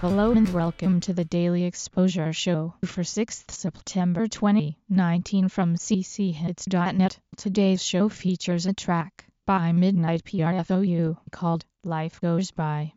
Hello and welcome to the Daily Exposure Show for 6th September 2019 from cchits.net. Today's show features a track by Midnight PRFOU called Life Goes By.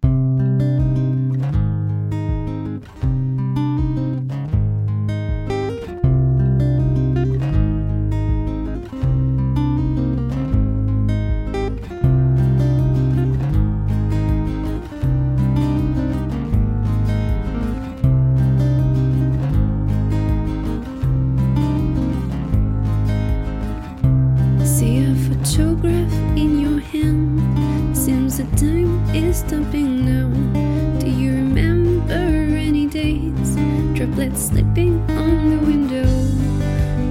The time is stopping now. Do you remember any days? Droplets slipping on the window.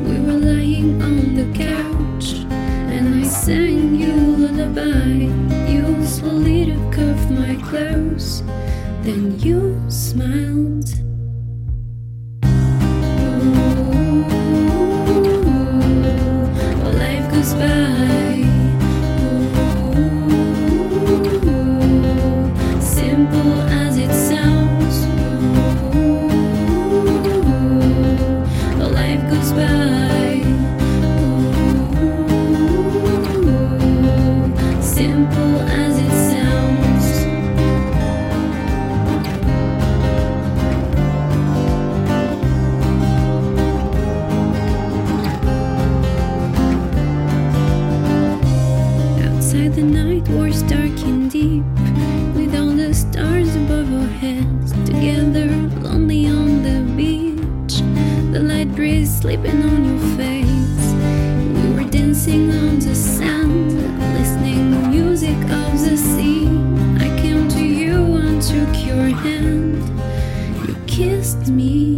We were lying on the couch, and I sang you lullaby. You slowly took off my clothes, then you smiled. Sleeping on your face. We were dancing on the sand, listening to music of the sea. I came to you and took your hand. You kissed me.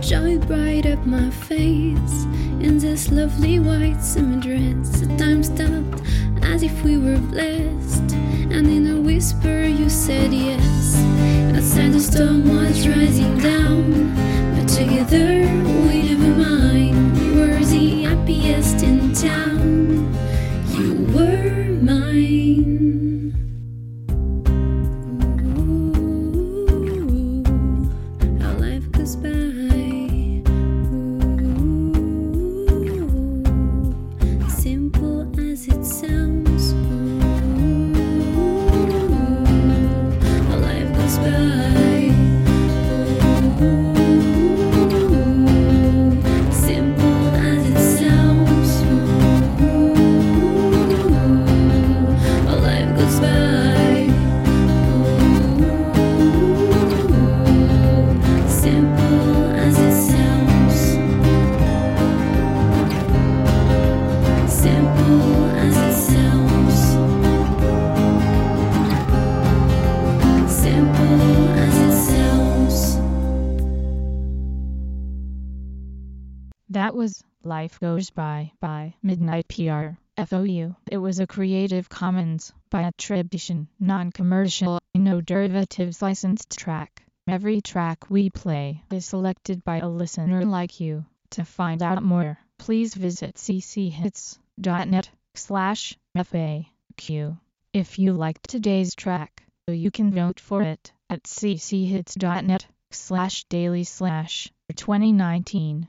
Joy bright up my face in this lovely white summer dress. The time stopped as if we were blessed, and in a whisper you said yes. Outside the storm was rising down, but together we never mind. That was Life Goes By by Midnight PR. FOU. It was a Creative Commons by attribution, non-commercial, no derivatives licensed track. Every track we play is selected by a listener like you. To find out more, please visit cchits.net slash FAQ. If you liked today's track, you can vote for it at cchits.net slash daily slash 2019